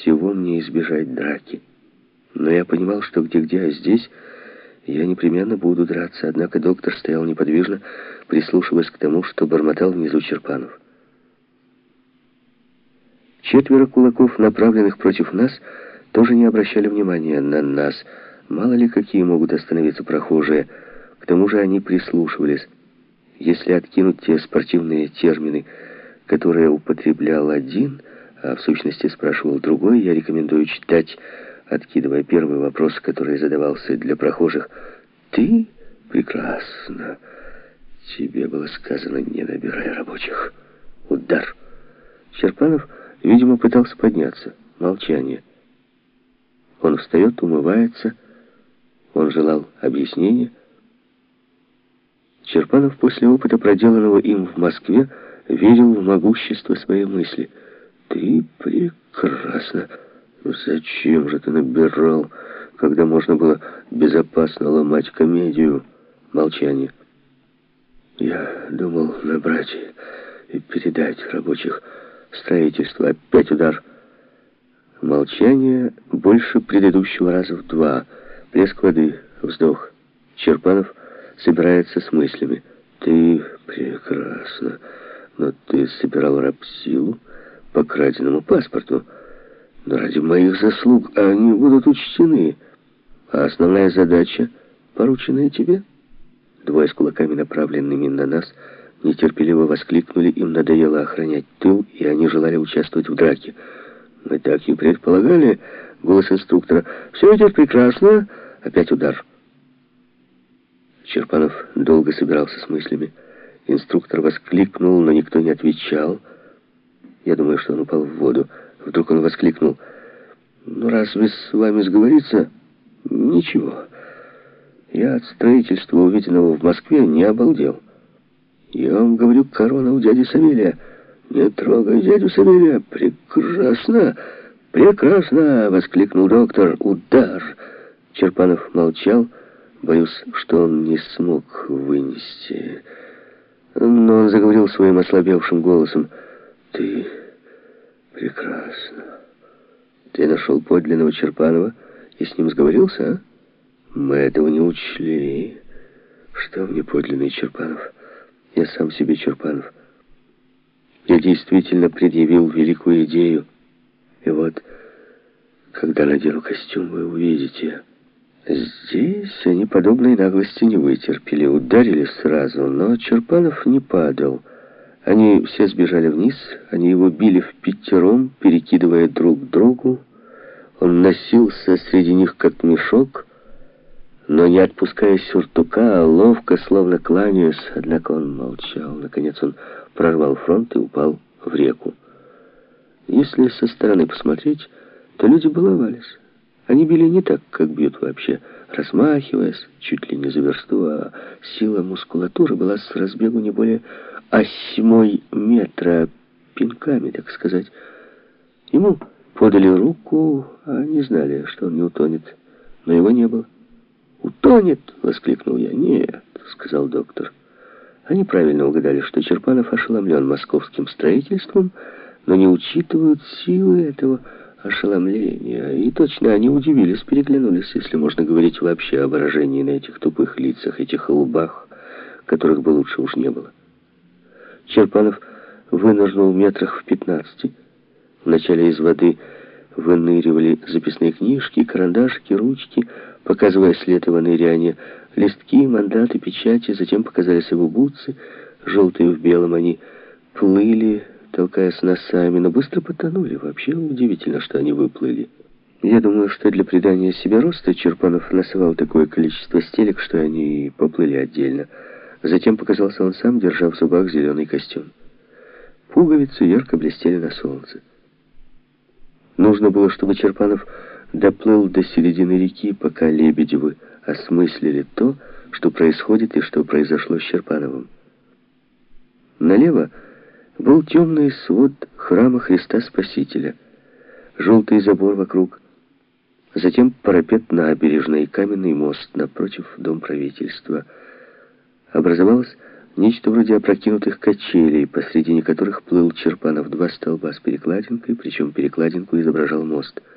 всего мне избежать драки. Но я понимал, что где-где, а здесь я непременно буду драться. Однако доктор стоял неподвижно, прислушиваясь к тому, что бормотал внизу Черпанов. Четверо кулаков, направленных против нас, тоже не обращали внимания на нас. Мало ли какие могут остановиться прохожие. К тому же они прислушивались. Если откинуть те спортивные термины, которые употреблял один, а в сущности спрашивал другой, я рекомендую читать, откидывая первый вопрос, который задавался для прохожих. «Ты прекрасно. Тебе было сказано, не набирай рабочих. Удар». Черпанов Видимо, пытался подняться. Молчание. Он встает, умывается. Он желал объяснения. Черпанов после опыта, проделанного им в Москве, верил в могущество своей мысли. «Ты прекрасно! Зачем же ты набирал, когда можно было безопасно ломать комедию?» Молчание. «Я думал набрать и передать рабочих Строительство. Опять удар. Молчание больше предыдущего раза в два. Плеск воды. Вздох. Черпанов собирается с мыслями. Ты прекрасно. Но ты собирал рабсилу по краденому паспорту. Но ради моих заслуг они будут учтены. А основная задача, порученная тебе? Двое с кулаками, направленными на нас, — нетерпеливо воскликнули, им надоело охранять тыл, и они желали участвовать в драке. «Мы так и предполагали», — голос инструктора. «Все идет прекрасно». Опять удар. Черпанов долго собирался с мыслями. Инструктор воскликнул, но никто не отвечал. Я думаю, что он упал в воду. Вдруг он воскликнул. «Ну, разве с вами сговориться?» «Ничего. Я от строительства, увиденного в Москве, не обалдел». Я вам говорю, корона у дяди Савелия. Не трогай дядю Савелия. Прекрасно, прекрасно, воскликнул доктор. Удар. Черпанов молчал. Боюсь, что он не смог вынести. Но он заговорил своим ослабевшим голосом. Ты прекрасно. Ты нашел подлинного Черпанова и с ним сговорился, а? Мы этого не учли. Что мне подлинный Черпанов? Я сам себе Чурпанов. Я действительно предъявил великую идею. И вот, когда надену костюм, вы увидите. Здесь они подобной наглости не вытерпели, ударили сразу, но Черпанов не падал. Они все сбежали вниз, они его били в пятером, перекидывая друг другу. Он носился среди них, как мешок, но не отпуская сюртука, ловко, словно кланяясь, однако он молчал. Наконец он прорвал фронт и упал в реку. Если со стороны посмотреть, то люди баловались. Они били не так, как бьют вообще, размахиваясь, чуть ли не за версту, а сила мускулатуры была с разбегу не более осьмой метра, пинками, так сказать. Ему подали руку, а не знали, что он не утонет, но его не было. «Утонет!» — воскликнул я. «Нет», — сказал доктор. Они правильно угадали, что Черпанов ошеломлен московским строительством, но не учитывают силы этого ошеломления. И точно они удивились, переглянулись, если можно говорить вообще о выражении на этих тупых лицах, этих лбах, которых бы лучше уж не было. Черпанов вынырнул метрах в пятнадцати. Вначале из воды выныривали записные книжки, карандашики, ручки, показывая след его ныряния. Листки, мандаты, печати, затем показались его бутсы, желтые в белом они плыли, толкаясь носами, но быстро потонули. Вообще удивительно, что они выплыли. Я думаю, что для придания себе роста Черпанов насывал такое количество стелек, что они поплыли отдельно. Затем показался он сам, держа в зубах зеленый костюм. Пуговицы ярко блестели на солнце. Нужно было, чтобы Черпанов доплыл до середины реки, пока Лебедевы осмыслили то, что происходит и что произошло с Черпановым. Налево был темный свод храма Христа Спасителя, желтый забор вокруг, затем парапет набережной каменный мост напротив дом правительства. Образовалась Нечто вроде опрокинутых качелей, посредине которых плыл Черпанов два столба с перекладинкой, причем перекладинку изображал мост —